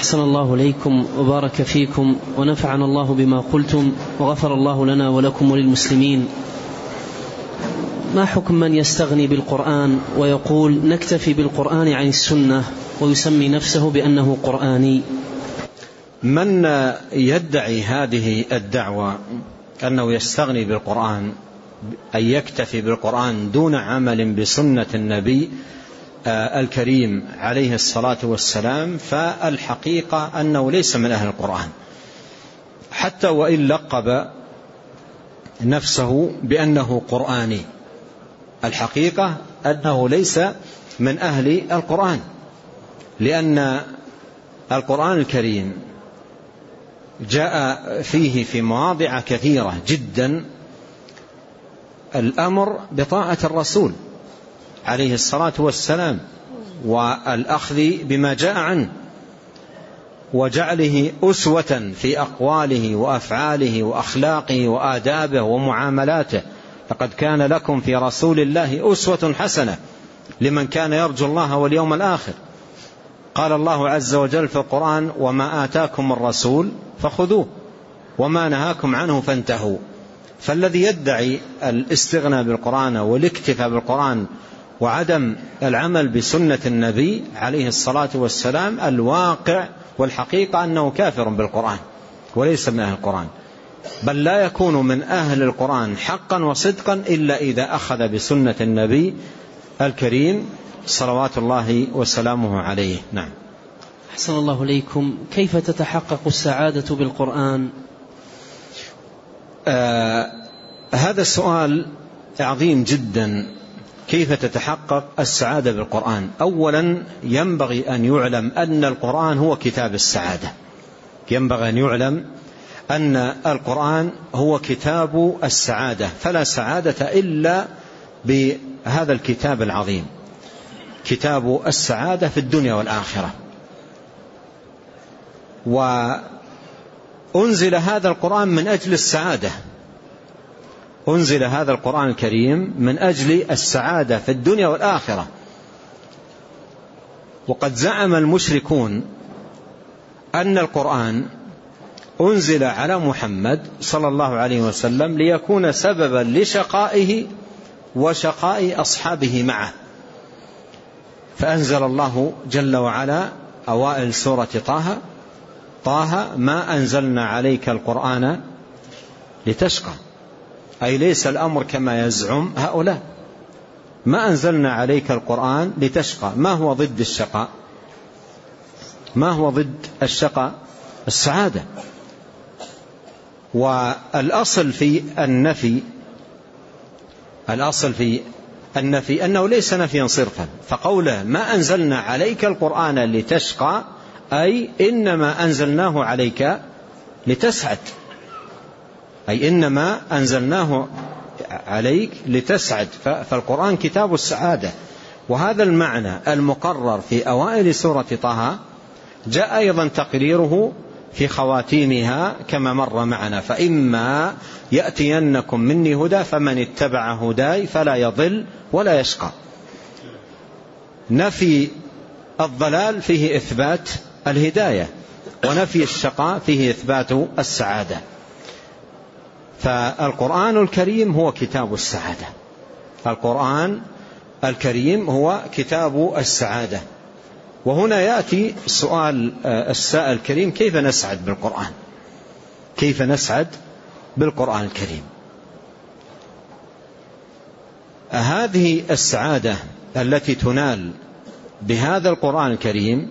أحسن الله إليكم وبارك فيكم ونفعنا الله بما قلتم وغفر الله لنا ولكم وللمسلمين. ما حكم من يستغني بالقرآن ويقول نكتفي بالقرآن عن السنة ويسمي نفسه بأنه قرآني؟ من يدعي هذه الدعوة أنه يستغني بالقرآن أن يكتفي بالقرآن دون عمل بسنة النبي الكريم عليه الصلاة والسلام فالحقيقة أنه ليس من أهل القرآن. حتى وإن لقب نفسه بأنه قرآني. الحقيقة أنه ليس من أهل القرآن. لأن القرآن الكريم جاء فيه في مواضع كثيرة جدا. الأمر بطاعة الرسول. عليه الصلاة والسلام والأخذ بما جاء عنه وجعله أسوة في أقواله وأفعاله وأخلاقه وآدابه ومعاملاته. لقد كان لكم في رسول الله أسوة حسنة لمن كان يرجو الله واليوم الآخر. قال الله عز وجل في القرآن وما آتاكم الرسول فخذوه وما نهاكم عنه فانتهوا. فالذي يدعي الاستغناء بالقرآن والاكتفاء بالقرآن وعدم العمل بسنة النبي عليه الصلاة والسلام الواقع والحقيقة أنه كافر بالقرآن وليس من أهل القرآن. بل لا يكون من أهل القرآن حقا وصدقا إلا إذا أخذ بسنة النبي الكريم صلوات الله وسلامه عليه. نعم. أحسن الله إليكم. كيف تتحقق السعادة بالقرآن؟ آه هذا السؤال عظيم جدا. كيف تتحقق السعادة بالقرآن؟ أولا ينبغي أن يعلم أن القرآن هو كتاب السعادة. ينبغي أن يعلم أن القرآن هو كتاب السعادة فلا سعادة إلا بهذا الكتاب العظيم. كتاب السعادة في الدنيا والآخرة. وأنزل هذا القرآن من أجل السعادة. أنزل هذا القرآن الكريم من أجل السعادة في الدنيا والآخرة. وقد زعم المشركون أن القرآن أنزل على محمد صلى الله عليه وسلم ليكون سببا لشقائه وشقاء أصحابه معه. فأنزل الله جل وعلا أوائل سورة طه طه ما أنزلنا عليك القرآن لتشقى. أي ليس الأمر كما يزعم هؤلاء. ما أنزلنا عليك القرآن لتشقى. ما هو ضد الشقاء؟ ما هو ضد الشقاء؟ السعادة. والأصل في النفي الأصل في النفي أنه ليس نفيا صرفا. فقوله ما أنزلنا عليك القرآن لتشقى أي إنما أنزلناه عليك لتسعد. أي إنما أنزلناه عليك لتسعد. فالقرآن كتاب السعادة. وهذا المعنى المقرر في أوائل سورة طه جاء أيضا تقريره في خواتيمها كما مر معنا. فإما يأتينكم مني هدى فمن اتبع هداي فلا يضل ولا يشقى. نفي الضلال فيه إثبات الهداية ونفي الشقاء فيه إثبات السعادة. فالقرآن الكريم هو كتاب السعادة. القرآن الكريم هو كتاب السعادة. وهنا يأتي سؤال آه، السائل الكريم كيف نسعد بالقرآن؟ كيف نسعد بالقرآن الكريم؟ هذه السعادة التي تنال بهذا القرآن الكريم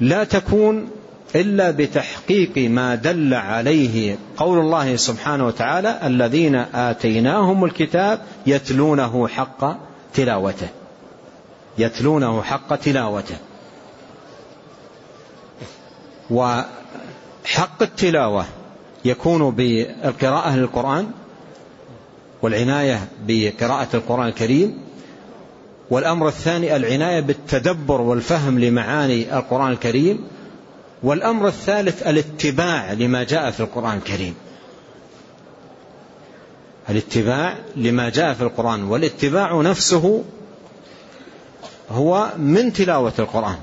لا تكون إلا بتحقيق ما دل عليه قول الله سبحانه وتعالى الذين آتيناهم الكتاب يتلونه حق تلاوته. يتلونه حق تلاوته. وحق التلاوة يكون بالقراءة للقرآن والعناية بقراءة القرآن الكريم والأمر الثاني العناية بالتدبر والفهم لمعاني القرآن الكريم والأمر الثالث الاتباع لما جاء في القرآن الكريم. الاتباع لما جاء في القرآن والاتباع نفسه هو من تلاوة القرآن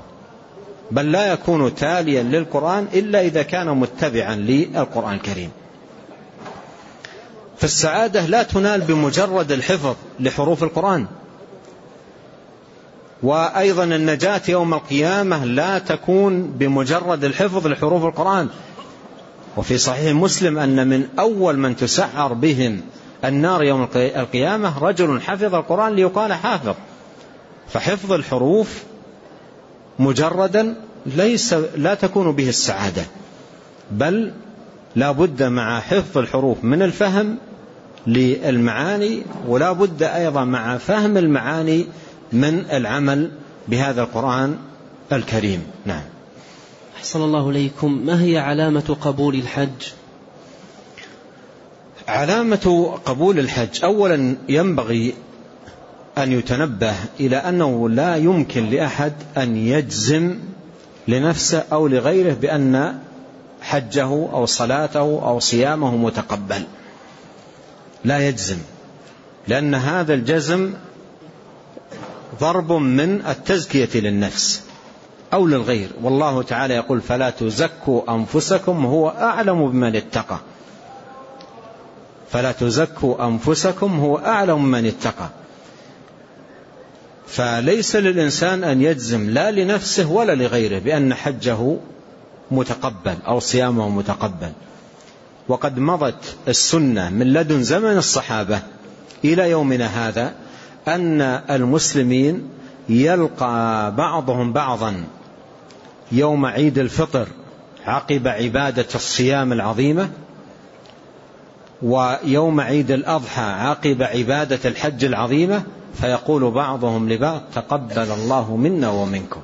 بل لا يكون تاليا للقرآن إلا إذا كان متبعا للقرآن الكريم. فالسعادة لا تنال بمجرد الحفظ لحروف القرآن. وأيضا النجاة يوم القيامة لا تكون بمجرد الحفظ لحروف القرآن. وفي صحيح مسلم أن من أول من تسعر بهم النار يوم القيامة رجل حفظ القرآن ليقال حافظ. فحفظ الحروف مجردا ليس لا تكون به السعادة. بل لا بد مع حفظ الحروف من الفهم للمعاني ولا بد أيضا مع فهم المعاني من العمل بهذا القرآن الكريم. نعم. أحسن الله إليكم. ما هي علامة قبول الحج؟ علامة قبول الحج أولا ينبغي أن يتنبه إلى أنه لا يمكن لأحد أن يجزم لنفسه أو لغيره بأن حجه أو صلاته أو صيامه متقبل. لا يجزم لأن هذا الجزم ضرب من التزكية للنفس أو للغير. والله تعالى يقول فلا تزكوا أنفسكم هو أعلم بمن اتقى. فلا تزكوا أنفسكم هو أعلم من اتقى. فليس للإنسان أن يجزم لا لنفسه ولا لغيره بأن حجه متقبل أو صيامه متقبل. وقد مضت السنة من لدن زمن الصحابة إلى يومنا هذا أن المسلمين يلقى بعضهم بعضا يوم عيد الفطر عقب عبادة الصيام العظيمة ويوم عيد الأضحى عقب عبادة الحج العظيمة فيقول بعضهم لبعض تقبل الله منا ومنكم.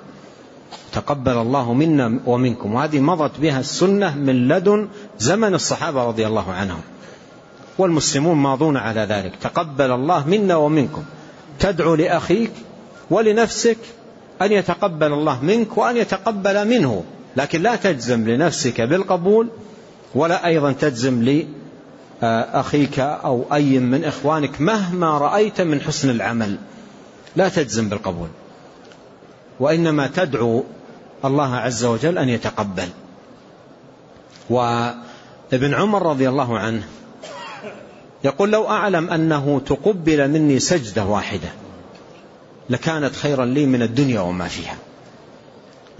تقبل الله منا ومنكم. وهذه مضت بها السنة من لدن زمن الصحابة رضي الله عنهم. والمسلمون ماضون على ذلك. تقبل الله منا ومنكم. تدعو لأخيك ولنفسك أن يتقبل الله منك وأن يتقبل منه. لكن لا تجزم لنفسك بالقبول ولا أيضا تجزم لأخيك أو أي من إخوانك مهما رأيت من حسن العمل. لا تجزم بالقبول. وإنما تدعو الله عز وجل أن يتقبل. وابن عمر رضي الله عنه يقول لو أعلم أنه تقبل مني سجدة واحدة لكانت خيرا لي من الدنيا وما فيها.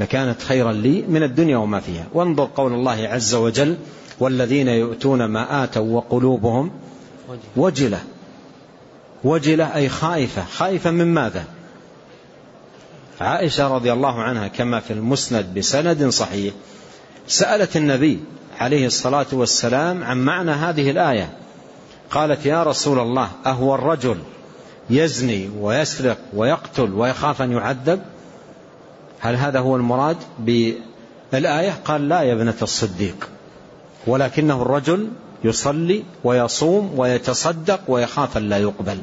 لكانت خيرا لي من الدنيا وما فيها. وانظر قول الله عز وجل والذين يؤتون ما آتوا وقلوبهم وجلة. وجلة أي خائفة. خائفة من ماذا؟ عائشة رضي الله عنها كما في المسند بسند صحيح سألت النبي عليه الصلاة والسلام عن معنى هذه الآية. قالت يا رسول الله أهو الرجل يزني ويسرق ويقتل ويخاف أن يعذب؟ هل هذا هو المراد بالآية؟ قال لا يا ابنة الصديق ولكنه الرجل يصلي ويصوم ويتصدق ويخاف أن لا يقبل.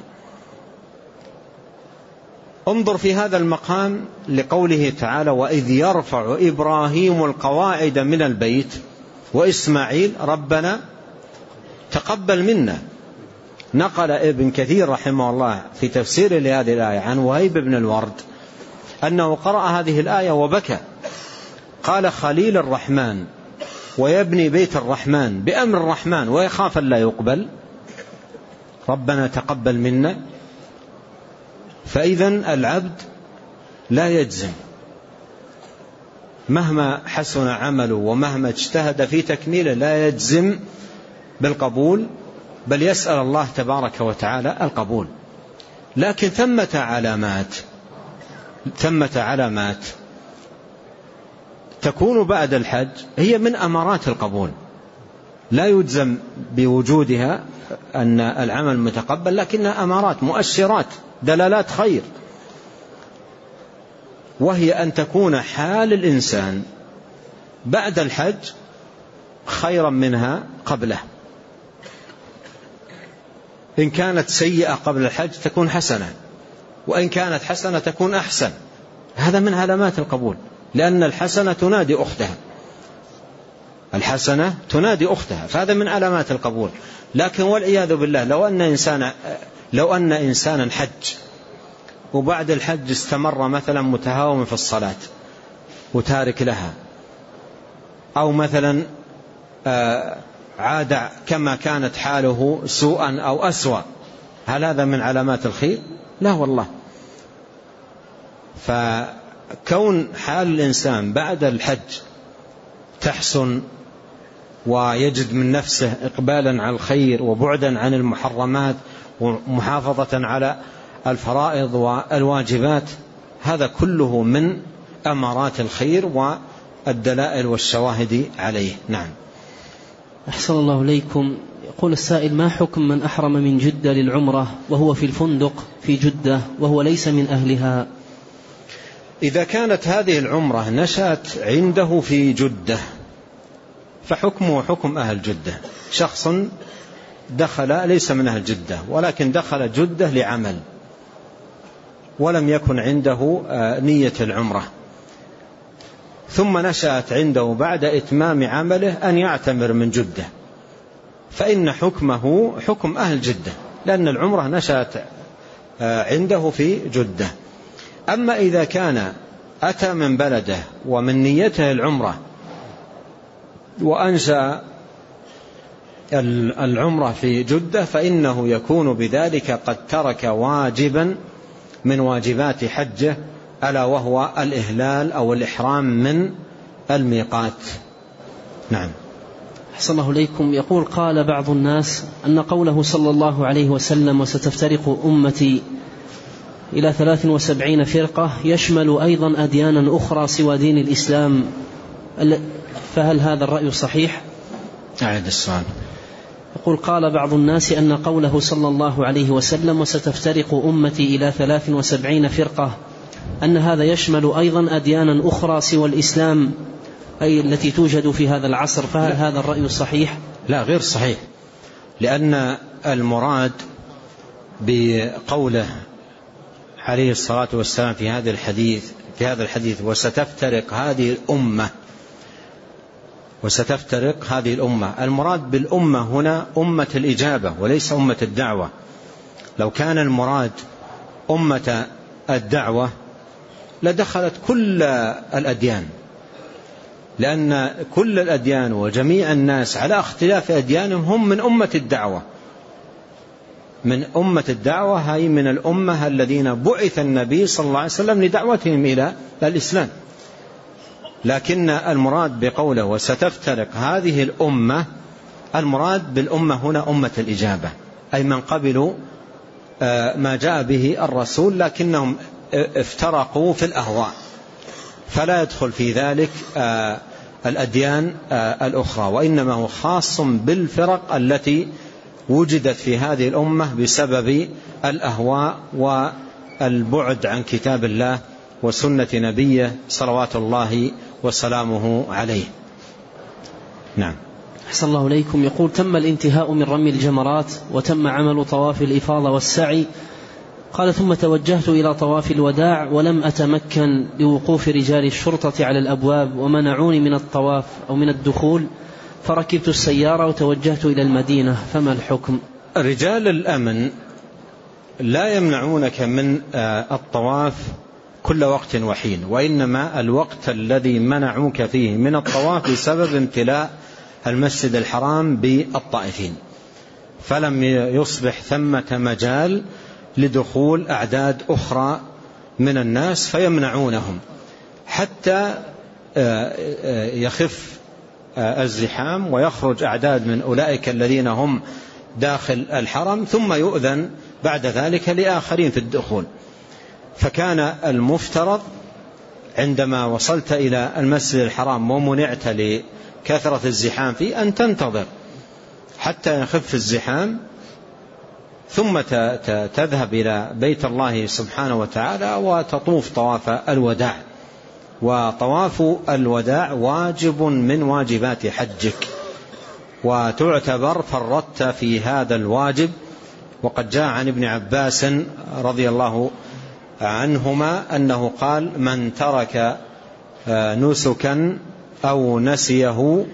انظر في هذا المقام لقوله تعالى وإذ يرفع إبراهيم القواعد من البيت وإسماعيل ربنا تقبل منا. نقل ابن كثير رحمه الله في تفسير لهذه الآية عن وهيب بن الورد أنه قرأ هذه الآية وبكى. قال خليل الرحمن ويبني بيت الرحمن بأمر الرحمن ويخاف لا يقبل. ربنا تقبل منا. فإذا العبد لا يجزم. مهما حسن عمله ومهما اجتهد في تكميله لا يجزم بالقبول بل يسأل الله تبارك وتعالى القبول. لكن ثمة علامات ثمة علامات تكون بعد الحج هي من أمارات القبول. لا يجزم بوجودها أن العمل متقبل لكنها أمارات مؤشرات دلالات خير. وهي أن تكون حال الإنسان بعد الحج خيرا منها قبله. إن كانت سيئة قبل الحج تكون حسنة وإن كانت حسنة تكون أحسن. هذا من علامات القبول لأن الحسنة تنادي أختها. الحسنة تنادي أختها فهذا من علامات القبول. لكن والعياذ بالله لو أن إنسان لو أن إنسانا حج وبعد الحج استمر مثلا متهاوما في الصلاة وتارك لها أو مثلا آه، عاد كما كانت حاله سوءا أو أسوأ. هل هذا من علامات الخير؟ لا والله. فكون حال الإنسان بعد الحج تحسن ويجد من نفسه إقبالا على الخير وبعدا عن المحرمات ومحافظة على الفرائض والواجبات هذا كله من أمارات الخير والدلائل والشواهد عليه. نعم. أحسن الله إليكم. يقول السائل ما حكم من أحرم من جدة للعمرة وهو في الفندق في جدة وهو ليس من أهلها؟ إذا كانت هذه العمرة نشأت عنده في جدة فحكمه حكم أهل جدة. شخص دخل ليس من أهل جدة ولكن دخل جدة لعمل ولم يكن عنده آه، نية العمرة. ثم نشأت عنده بعد إتمام عمله أن يعتمر من جدة. فإن حكمه حكم أهل جدة لأن العمرة نشأت آه، عنده في جدة. أما إذا كان أتى من بلده ومن نيته العمرة وأنشأ العمرة في جدة فإنه يكون بذلك قد ترك واجبا من واجبات حجه ألا وهو الإهلال أو الإحرام من الميقات. نعم. أحسن الله إليكم. يقول قال بعض الناس أن قوله صلى الله عليه وسلم وستفترق أمتي إلى ثلاث وسبعين فرقة يشمل أيضا أديانا أخرى سوى دين الإسلام. فهل هذا الرأي صحيح؟ أعد السؤال. يقول قال بعض الناس أن قوله صلى الله عليه وسلم وستفترق أمتي إلى ثلاث وسبعين فرقة أن هذا يشمل أيضا أديانا أخرى سوى الإسلام أي التي توجد في هذا العصر فهل لا. هذا الرأي صحيح؟ لا غير صحيح لأن المراد بقوله عليه الصلاة والسلام في هذا الحديث في هذا الحديث وستفترق هذه الأمة وستفترق هذه الأمة المراد بالأمة هنا أمة الإجابة وليس أمة الدعوة لو كان المراد أمة الدعوة لدخلت كل الأديان. لأن كل الأديان وجميع الناس على اختلاف أديانهم هم من أمة الدعوة. من أمة الدعوة هي من الأمة الذين بعث النبي صلى الله عليه وسلم لدعوتهم إلى الإسلام. لكن المراد بقوله وستفترق هذه الأمة المراد بالأمة هنا أمة الإجابة. أي من قبلوا آه، ما جاء به الرسول لكنهم افترقوا في الأهواء. فلا يدخل في ذلك آه، الأديان آه، الأخرى. وإنما هو خاص بالفرق التي وجدت في هذه الأمة بسبب الأهواء والبعد عن كتاب الله وسنة نبيه صلوات الله وسلامه عليه. نعم. أحسن الله إليكم. يقول تم الانتهاء من رمي الجمرات وتم عمل طواف الإفاضة والسعي قال ثم توجهت إلى طواف الوداع ولم أتمكن لوقوف رجال الشرطة على الأبواب ومنعوني من الطواف أو من الدخول. فركبت السيارة وتوجهت إلى المدينة. فما الحكم? رجال الأمن لا يمنعونك من آه، الطواف كل وقت وحين وإنما الوقت الذي منعوك فيه من الطواف بسبب امتلاء المسجد الحرام بالطائفين. فلم يصبح ثمة مجال لدخول أعداد أخرى من الناس فيمنعونهم. حتى آه، آه، يخف آه، الزحام ويخرج أعداد من أولئك الذين هم داخل الحرم ثم يؤذن بعد ذلك لآخرين في الدخول. فكان المفترض عندما وصلت إلى المسجد الحرام ومنعت لكثرة الزحام فيه أن تنتظر حتى يخف الزحام ثم تذهب إلى بيت الله سبحانه وتعالى وتطوف طواف الوداع. وطواف الوداع واجب من واجبات حجك. وتعتبر فرطت في هذا الواجب. وقد جاء عن ابن عباس رضي الله عنهما أنه قال من ترك آه، نسكا أو نسيه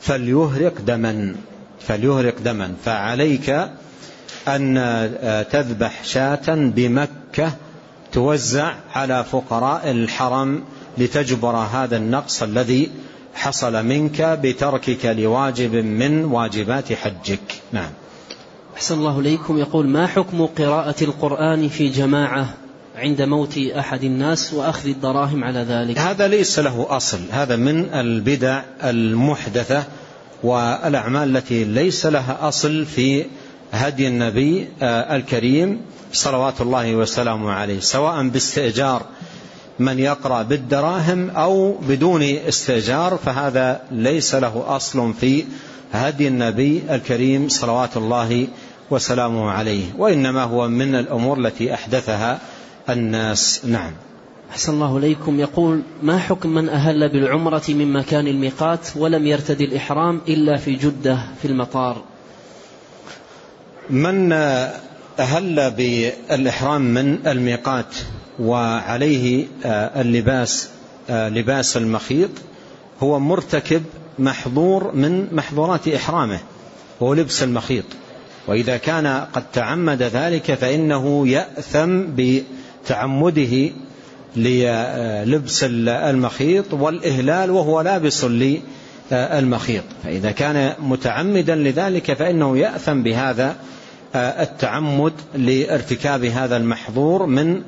فليهرق دما. فليهرق دما. فعليك أن آه، تذبح شاة بمكة توزع على فقراء الحرم لتجبر هذا النقص الذي حصل منك بتركك لواجب من واجبات حجك. نعم. أحسن الله إليكم. يقول ما حكم قراءة القرآن في جماعة عند موت أحد الناس وأخذ الدراهم على ذلك؟ هذا ليس له أصل. هذا من البدع المحدثة والأعمال التي ليس لها أصل في هدي النبي آه، الكريم صلوات الله وسلامه عليه سواء باستئجار من يقرأ بالدراهم أو بدون استئجار فهذا ليس له أصل في هدي النبي الكريم صلوات الله وسلامه عليه وإنما هو من الأمور التي أحدثها الناس. نعم. أحسن الله إليكم. يقول ما حكم من أهل بالعمرة من مكان الميقات ولم يرتدي الإحرام إلا في جدة في المطار؟ من أهل بالإحرام من الميقات وعليه آه، اللباس آه، لباس المخيط هو مرتكب محظور من محظورات إحرامه وهو لبس المخيط. وإذا كان قد تعمد ذلك فإنه يأثم بتعمده للبس المخيط والإهلال وهو لابس للمخيط فإذا كان متعمدا لذلك فإنه يأثم بهذا التعمد لارتكاب هذا المحظور من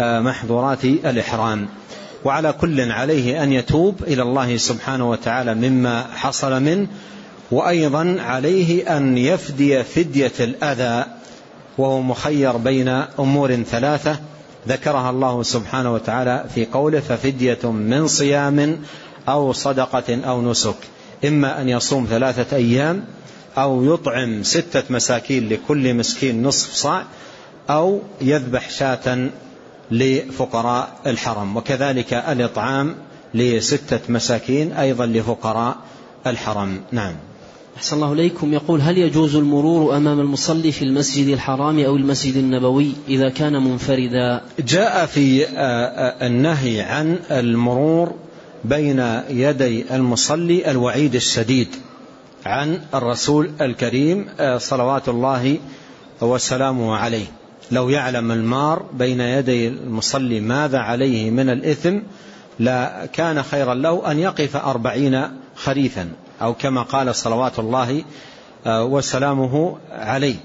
محظورات الإحرام. وعلى كل عليه أن يتوب إلى الله سبحانه وتعالى مما حصل منه وأيضا عليه أن يفدي فدية الأذى وهو مخير بين أمور ثلاثة ذكرها الله سبحانه وتعالى في قوله ففدية من صيام أو صدقة أو نسك. إما أن يصوم ثلاثة أيام أو يطعم ستة مساكين لكل مسكين نصف صاع أو يذبح شاة لفقراء الحرم. وكذلك الإطعام لستة مساكين أيضا لفقراء الحرم. نعم. أحسن الله إليكم. يقول هل يجوز المرور أمام المصلي في المسجد الحرام أو المسجد النبوي إذا كان منفردا؟ جاء في آه، آه، النهي عن المرور بين يدي المصلي الوعيد الشديد عن الرسول الكريم آه، صلوات الله وسلامه عليه. لو يعلم المار بين يدي المصلي ماذا عليه من الإثم لا كان خيرا له أن يقف أربعين خريفا أو كما قال صلوات الله آه، وسلامه عليه.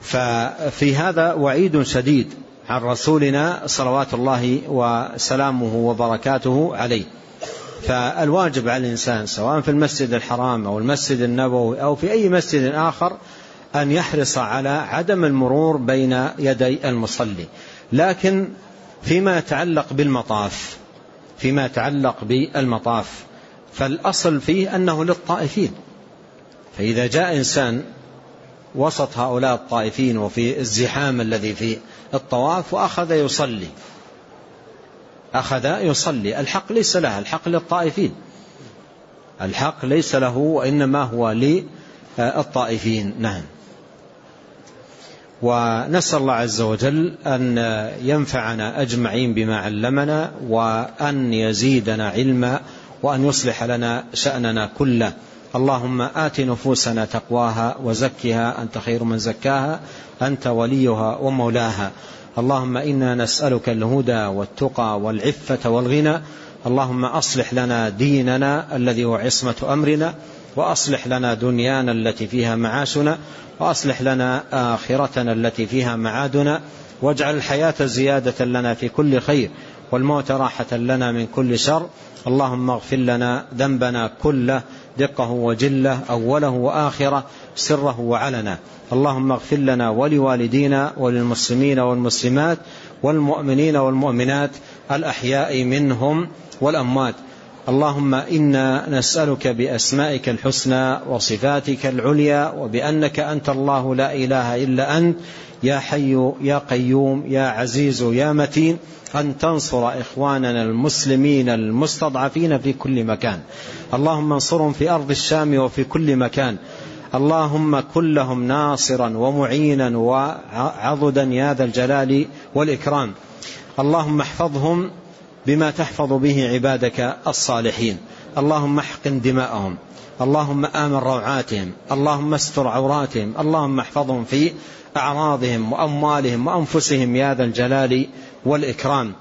ففي هذا وعيد شديد. عن رسولنا صلوات الله وسلامه وبركاته عليه. فالواجب على الإنسان سواء في المسجد الحرام أو المسجد النبوي أو في أي مسجد آخر أن يحرص على عدم المرور بين يدي المصلي. لكن فيما يتعلق بالمطاف فيما يتعلق بالمطاف فالأصل فيه أنه للطائفين. فإذا جاء إنسان وسط هؤلاء الطائفين وفي الزحام الذي في الطواف وأخذ يصلي. أخذ يصلي. الحق ليس له الحق للطائفين. الحق ليس له وإنما هو للطائفين. نعم. ونسأل الله عز وجل أن ينفعنا أجمعين بما علمنا وأن يزيدنا علما وأن يصلح لنا شأننا كله. اللهم آت نفوسنا تقواها وزكها أنت خير من زكاها أنت وليها ومولاها. اللهم إنا نسألك الهدى والتقى والعفة والغنى. اللهم أصلح لنا ديننا الذي هو عصمة أمرنا وأصلح لنا دنيانا التي فيها معاشنا وأصلح لنا آخرتنا التي فيها معادنا. واجعل الحياة زيادة لنا في كل خير والموت راحة لنا من كل شر. اللهم اغفر لنا ذنبنا كله دقه وجله أوله وآخره سره وعلنا اللهم اغفر لنا ولوالدينا وللمسلمين والمسلمات والمؤمنين والمؤمنات الأحياء منهم والأموات. اللهم إنا نسألك بأسمائك الحسنى وصفاتك العليا وبأنك أنت الله لا إله إلا أنت يا حي يا قيوم يا عزيز يا متين أن تنصر إخواننا المسلمين المستضعفين في كل مكان. اللهم انصرهم في أرض الشام وفي كل مكان. اللهم كن لهم ناصرا ومعينا وعضدا يا ذا الجلال والإكرام. اللهم احفظهم بما تحفظ به عبادك الصالحين. اللهم احقن دماءهم. اللهم آمن روعاتهم. اللهم استر عوراتهم. اللهم احفظهم في أعراضهم وأموالهم وأنفسهم يا ذا الجلال والإكرام.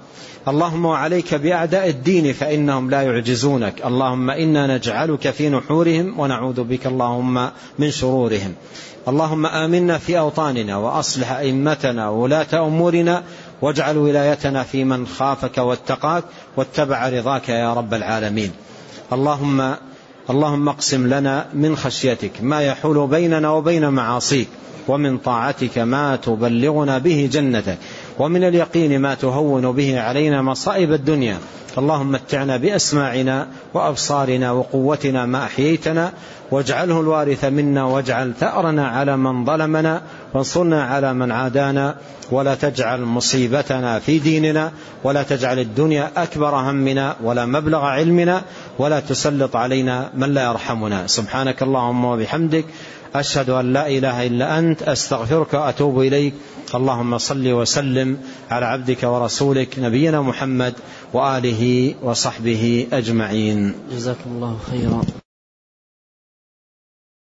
اللهم وعليك بأعداء الدين فإنهم لا يعجزونك. اللهم إنا نجعلك في نحورهم ونعوذ بك اللهم من شرورهم. اللهم آمنا في أوطاننا وأصلح أئمتنا وولاة أمورنا واجعل ولايتنا في من خافك واتقاك واتبع رضاك يا رب العالمين. اللهم اللهم اقسم لنا من خشيتك ما يحول بيننا وبين معاصيك ومن طاعتك ما تبلغنا به جنتك ومن اليقين ما تهون به علينا مصائب الدنيا. اللهم متعنا بأسماعنا وأبصارنا وقوتنا ما أحييتنا واجعله الوارث منا واجعل ثأرنا على من ظلمنا وانصرنا على من عادانا ولا تجعل مصيبتنا في ديننا ولا تجعل الدنيا أكبر همنا ولا مبلغ علمنا ولا تسلط علينا من لا يرحمنا. سبحانك اللهم وبحمدك أشهد أن لا إله إلا أنت أستغفرك وأتوب إليك. اللهم صل وسلم على عبدك ورسولك نبينا محمد وآله وصحبه أجمعين. جزاكم الله خيرا.